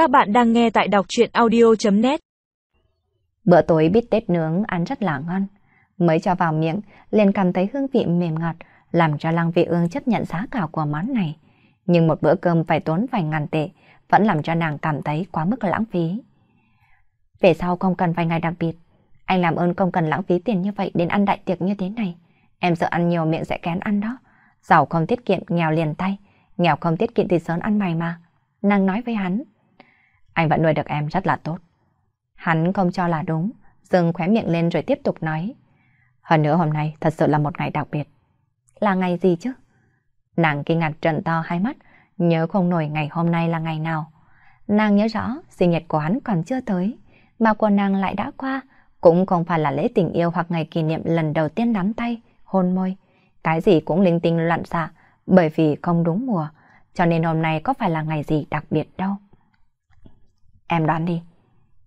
Các bạn đang nghe tại đọc chuyện audio.net Bữa tối bít tết nướng ăn rất là ngon. Mới cho vào miệng, liền cảm thấy hương vị mềm ngọt, làm cho Lăng Vị Ương chấp nhận giá cả của món này. Nhưng một bữa cơm phải tốn vài ngàn tệ, vẫn làm cho nàng cảm thấy quá mức lãng phí. Về sau không cần vài ngày đặc biệt, anh làm ơn không cần lãng phí tiền như vậy đến ăn đại tiệc như thế này. Em sợ ăn nhiều miệng sẽ kén ăn đó. Giàu không tiết kiệm, nghèo liền tay. Nghèo không tiết kiệm thì sớm ăn mày mà. Nàng nói với hắn. Anh vẫn nuôi được em rất là tốt. Hắn không cho là đúng, dừng khóe miệng lên rồi tiếp tục nói. Hơn nữa hôm nay thật sự là một ngày đặc biệt. Là ngày gì chứ? Nàng kinh ngạc trợn to hai mắt, nhớ không nổi ngày hôm nay là ngày nào. Nàng nhớ rõ, sinh nhật của hắn còn chưa tới, mà của nàng lại đã qua, cũng không phải là lễ tình yêu hoặc ngày kỷ niệm lần đầu tiên nắm tay, hôn môi. Cái gì cũng linh tinh loạn xạ, bởi vì không đúng mùa, cho nên hôm nay có phải là ngày gì đặc biệt đâu. Em đoán đi.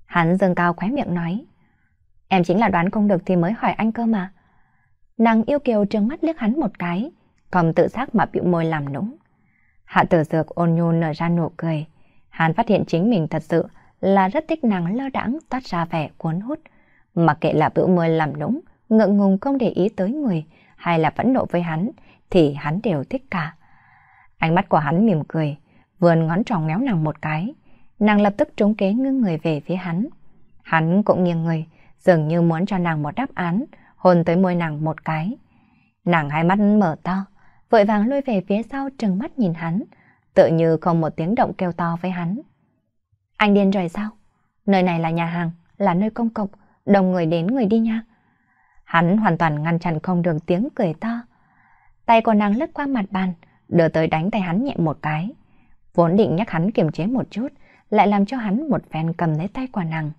Hắn dâng cao khóe miệng nói. Em chính là đoán không được thì mới hỏi anh cơ mà. Nàng yêu kiều trừng mắt liếc hắn một cái, còn tự giác mà bịu môi làm nũng. Hạ tử dược ôn nhu nở ra nụ cười. Hắn phát hiện chính mình thật sự là rất thích nàng lơ đãng toát ra vẻ cuốn hút. Mặc kệ là bĩu môi làm nũng, ngượng ngùng không để ý tới người, hay là phẫn nộ với hắn, thì hắn đều thích cả. Ánh mắt của hắn mỉm cười, vườn ngón tròn ngéo nàng một cái. Nàng lập tức trúng kế ngưng người về phía hắn. Hắn cũng nghiêng người, dường như muốn cho nàng một đáp án, hôn tới môi nàng một cái. Nàng hai mắt mở to, vội vàng lôi về phía sau trừng mắt nhìn hắn, tự như không một tiếng động kêu to với hắn. Anh điên rồi sao? Nơi này là nhà hàng, là nơi công cộng, đông người đến người đi nha. Hắn hoàn toàn ngăn chặn không được tiếng cười to. Tay của nàng lướt qua mặt bàn, đưa tới đánh tay hắn nhẹ một cái. Vốn định nhắc hắn kiềm chế một chút, lại làm cho hắn một phen cầm lấy tay của nàng.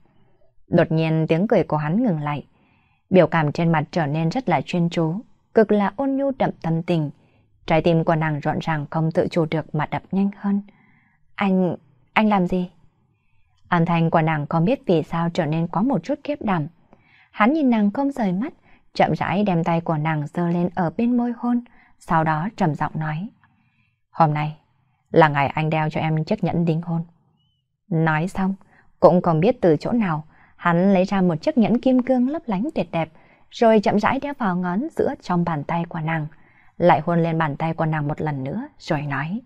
Đột nhiên tiếng cười của hắn ngừng lại. Biểu cảm trên mặt trở nên rất là chuyên chú, cực là ôn nhu đậm tâm tình. Trái tim của nàng rộn ràng không tự chủ được mà đập nhanh hơn. Anh... anh làm gì? Âm thanh của nàng không biết vì sao trở nên có một chút kiếp đảm. Hắn nhìn nàng không rời mắt, chậm rãi đem tay của nàng dơ lên ở bên môi hôn, sau đó trầm giọng nói. Hôm nay là ngày anh đeo cho em chiếc nhẫn đính hôn. Nói xong, cũng không biết từ chỗ nào, hắn lấy ra một chiếc nhẫn kim cương lấp lánh tuyệt đẹp, rồi chậm rãi đeo vào ngón giữa trong bàn tay của nàng, lại hôn lên bàn tay của nàng một lần nữa, rồi nói,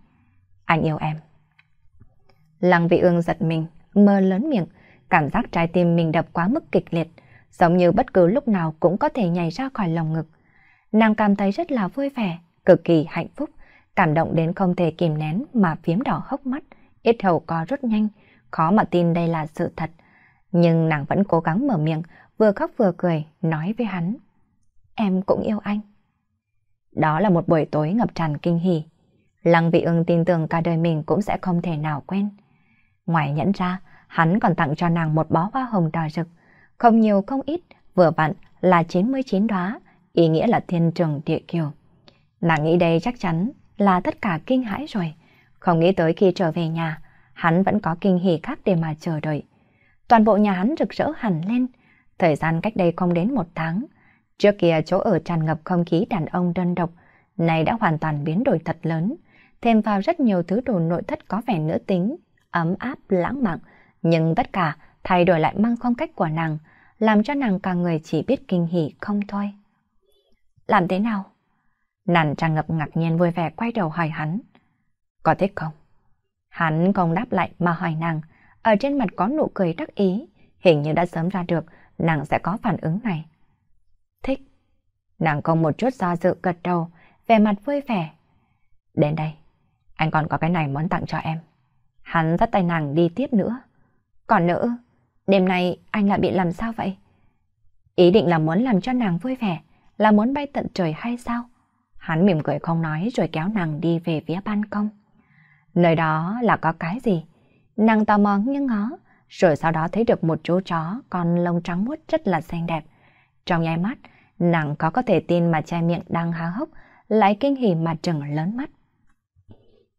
anh yêu em. Lăng vị ương giật mình, mơ lớn miệng, cảm giác trái tim mình đập quá mức kịch liệt, giống như bất cứ lúc nào cũng có thể nhảy ra khỏi lòng ngực. Nàng cảm thấy rất là vui vẻ, cực kỳ hạnh phúc, cảm động đến không thể kìm nén mà phiếm đỏ hốc mắt, ít hầu co rút nhanh, khó mà tin đây là sự thật. Nhưng nàng vẫn cố gắng mở miệng, vừa khóc vừa cười, nói với hắn. Em cũng yêu anh. Đó là một buổi tối ngập tràn kinh hỉ. Lăng vị ưng tin tưởng cả đời mình cũng sẽ không thể nào quên. Ngoài nhẫn ra, hắn còn tặng cho nàng một bó hoa hồng đỏ rực. Không nhiều không ít, vừa vặn là 99 đóa, ý nghĩa là thiên trường địa kiều. Nàng nghĩ đây chắc chắn là tất cả kinh hãi rồi. Không nghĩ tới khi trở về nhà, hắn vẫn có kinh hỉ khác để mà chờ đợi. Toàn bộ nhà hắn rực rỡ hẳn lên, thời gian cách đây không đến một tháng. Trước kia chỗ ở tràn ngập không khí đàn ông đơn độc, này đã hoàn toàn biến đổi thật lớn, thêm vào rất nhiều thứ đồ nội thất có vẻ nữ tính, ấm áp, lãng mạn, nhưng tất cả thay đổi lại mang phong cách của nàng, làm cho nàng cả người chỉ biết kinh hỉ không thôi. Làm thế nào? Nàng tràn ngập ngạc nhiên vui vẻ quay đầu hỏi hắn. Có thích không? Hắn không đáp lại mà hỏi nàng, ở trên mặt có nụ cười đắc ý, hình như đã sớm ra được nàng sẽ có phản ứng này. Thích. Nàng không một chút do dự gật đầu, vẻ mặt vui vẻ. Đến đây, anh còn có cái này muốn tặng cho em. Hắn dắt tay nàng đi tiếp nữa. Còn nữa, đêm nay anh lại bị làm sao vậy? Ý định là muốn làm cho nàng vui vẻ, là muốn bay tận trời hay sao? Hắn mỉm cười không nói rồi kéo nàng đi về phía ban công. Nơi đó là có cái gì? Nàng tò mò nghiêng ngó, rồi sau đó thấy được một chú chó con lông trắng muốt rất là xanh đẹp. Trong nháy mắt, nàng có có thể tin mà che miệng đang há hốc, lại kinh hỉ mà trừng lớn mắt.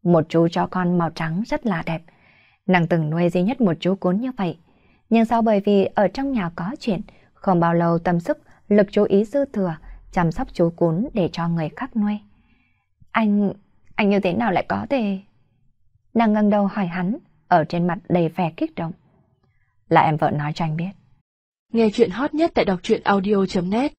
Một chú chó con màu trắng rất là đẹp. Nàng từng nuôi duy nhất một chú cún như vậy. Nhưng sau bởi vì ở trong nhà có chuyện, không bao lâu tâm sức, lực chú ý dư thừa, chăm sóc chú cún để cho người khác nuôi. Anh, anh như thế nào lại có thể... Nàng ngẩng đầu hỏi hắn, ở trên mặt đầy vẻ kích động. Là em vợ nói cho anh biết. Nghe chuyện hot nhất tại đọc truyện audio.net